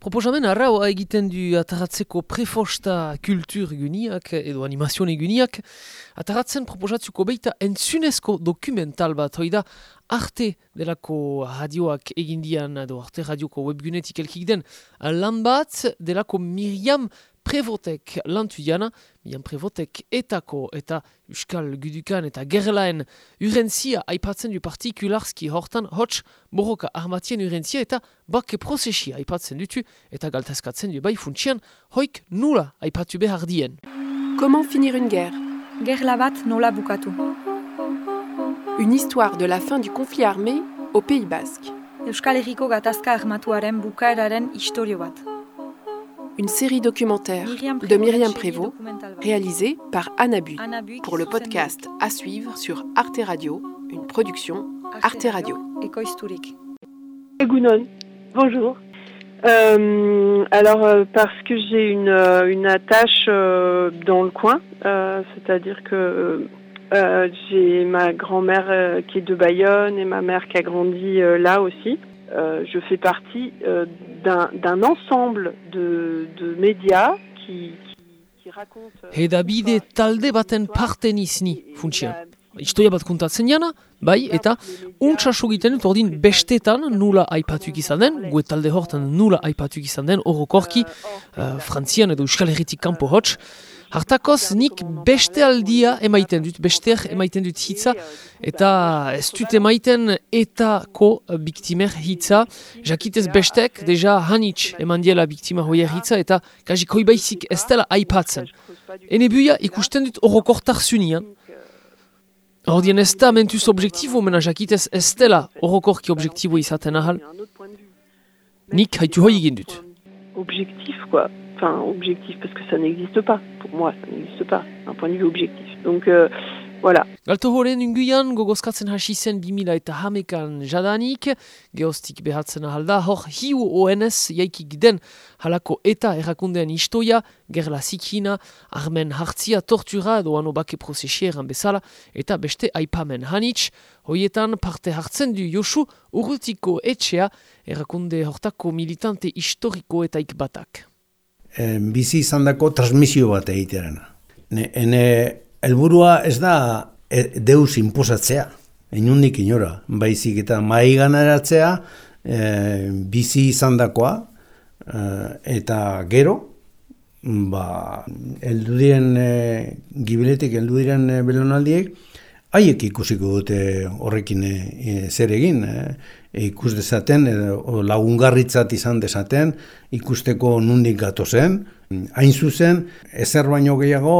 Proposamen arraua egiten du ataratzeko prefosta kultur guniak edo animazione guniak. Ataratzen proposatzuko beita entzunezko dokumental bat, hoi da arte delako radioak egindian edo arte radioko webgunetik elkik den lan bat delako Miriam prevotek lantu jana, mian prevotek etako eta Euskal Gudukan eta Gerlaen urentzia aipatzen du partikularski hortan hots borroka armatien urentzia eta bakke prozesia aipatzen dutu eta galtazkatzen du bai funtsian hoik nula aipatu behar dien. Comment finir une guerre? Gerla bat nola bukatu. Une histoire de la fin du conflit armé au Pays Basque. Euskal Herriko gatazka armatuaren bukaeraren historio bat. Une série documentaire de Myriam Prévost, réalisée par Anna Bui, pour le podcast à suivre sur Arte Radio, une production Arte Radio. Gounon, bonjour. Euh, alors, euh, parce que j'ai une, euh, une attache dans le coin, c'est-à-dire que j'ai ma grand-mère qui est de Bayonne et ma mère qui a grandi là aussi. Euh, je fais partie euh, d'un ensemble de, de médias qui, qui, qui racontent... Euh, Hedabide talde baten parten izni, funtsian. Historia bat kontatzen jana, bai, eta dut ordin bestetan nula aipatuk izan den, gue talde hortan nula aipatuk izan den, orokorki, uh, frantzian edo euskal herritik kanpo hotx, Hartakoz nik beste aldia emaiten dut, besteak emaiten dut hitza, eta ez dut emaiten etako biktimer hitza. Jakitez bestek, deja hanitz eman diela biktima hoier hitza, eta kaji koibaizik ez dela aipatzen. Ene buia ikusten dut horrokortar zunian. Hordien ez da mentuz objektibo, mena jakitez ez dela horrokorki objektibo izaten ahal. Nik haitu hoi egin dut. Objektif, quoi. Enfin objectif parce que ça n'existe pas. Pour moi ça n'existe pas un point de vue objectif. Donc euh, voilà. Galto horen unguian gogozkatzen hasi zen 2000 eta hamekan jadanik, geostik behatzen ahalda, hor hiu ONS jaikik den halako eta errakundean istoia, gerla zikina, armen hartzia tortura edo ano bake prozesieran bezala, eta beste aipamen hanitz, hoietan parte hartzen du Josu urrutiko etxea, errakunde hortako militante historiko eta ikbatak bizi izan dako transmisio bat egitearen. Hene helburua ez da e, deus inposatzea, inundik inora, baizik eta mai ganaratzea e, bizi izan dakoa e, eta gero, ba, eldu diren e, gibiletik, eldu diren e, belonaldiek, haiek ikusiko dute horrekin e, zer egin, ikus dezaten, edo lagungarritzat izan dezaten, ikusteko nundik gato zen. Hain zuzen, ezer baino gehiago,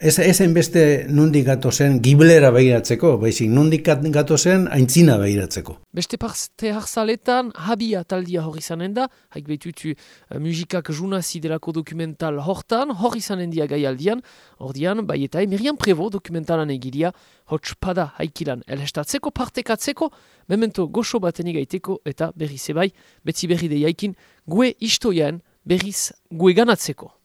ez, ezen beste nundik gato zen giblera behiratzeko, baizik nundik gato zen aintzina behiratzeko. Beste parte harzaletan, habia taldia hori zanen da, haik behitutu uh, musikak junazi delako dokumental hortan, hori zanen dia gai aldian, ordian, bai eta emirian prevo dokumentalan egiria, hotx pada haikilan elestatzeko, partekatzeko, memento goxo baten egaiteko eta berri zebai, betzi berri de jaikin, gue istoian berriz gue ganatzeko.